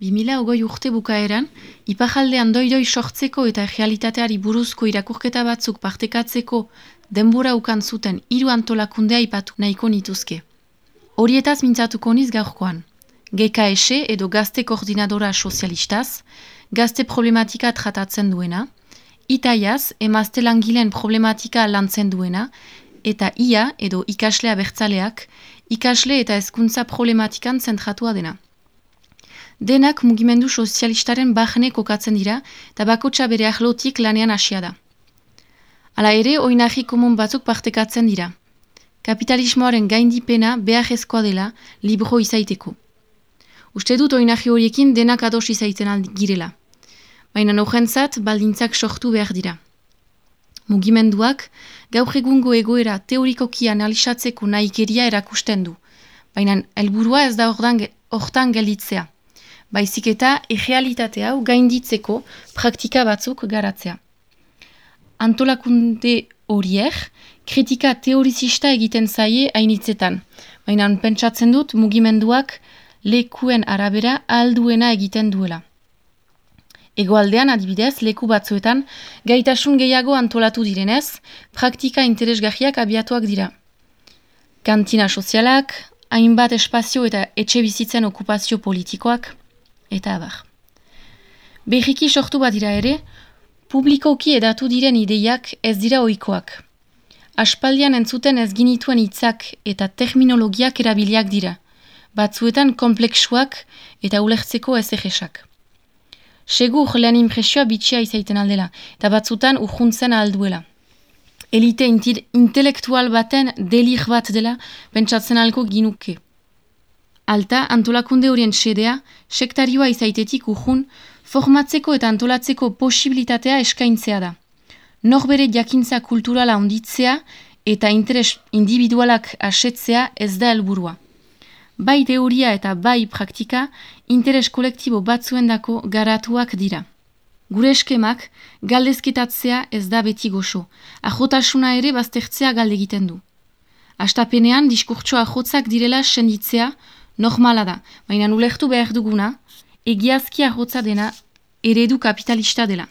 2000 ogoi urte bukaeran, ipajaldean doidoi sortzeko eta realitateari buruzko irakurketa batzuk partekatzeko denbora ukan zuten hiru antolakundea ipatu nahiko nituzke. Horietaz mintzatuko niz gaurkoan. GKS edo gazte koordinadora sozialistaz, gazte problematika tratatzen duena, itaiaz emazte langileen problematika lantzen duena, eta ia edo ikaslea bertzaleak, ikasle eta hezkuntza problematikan zentratua dena. Denak mugimendu sozialistaren bahne kokatzen dira eta bakotsa bere ahlotik lanean hasia da. Hala ere, oinahi komun batzuk partekatzen dira. Kapitalismoaren gaindipena behar ezkoa dela libro izaiteko. Uste dut oinahi horiekin denak ados izaiten girela. Baina nojentzat baldintzak sortu behar dira. Mugimenduak gaur egungo egoera teorikoki analizatzeko nahikeria erakusten du. Baina helburua ez da hortan gelditzea baizik eta errealitate hau gainditzeko praktika batzuk garatzea. Antolakunde horiek kritika teorizista egiten zaie hainitzetan, baina pentsatzen dut mugimenduak lekuen arabera alduena egiten duela. Egoaldean adibidez, leku batzuetan, gaitasun gehiago antolatu direnez, praktika interesgarriak abiatuak dira. Kantina sozialak, hainbat espazio eta etxe bizitzen okupazio politikoak, eta abar. Berriki sortu bat dira ere, publikoki edatu diren ideiak ez dira ohikoak. Aspaldian entzuten ez ginituen hitzak eta terminologiak erabiliak dira, batzuetan kompleksuak eta ulertzeko ez egesak. Segur lehen impresioa bitxia izaiten aldela, eta batzutan urjuntzen alduela. Elite intelektual baten delir bat dela, pentsatzen alko ginuke. Alta, antolakunde horien sedea, sektarioa izaitetik ujun, formatzeko eta antolatzeko posibilitatea eskaintzea da. Nor bere jakintza kulturala onditzea eta interes individualak asetzea ez da helburua. Bai teoria eta bai praktika, interes kolektibo batzuendako garatuak dira. Gure eskemak, galdezketatzea ez da beti goxo. Ajotasuna ere baztertzea galde egiten du. Astapenean, diskurtsoa ajotzak direla senditzea, normala da, baina ulertu behar duguna, egiazki arrotza dena eredu kapitalista dela.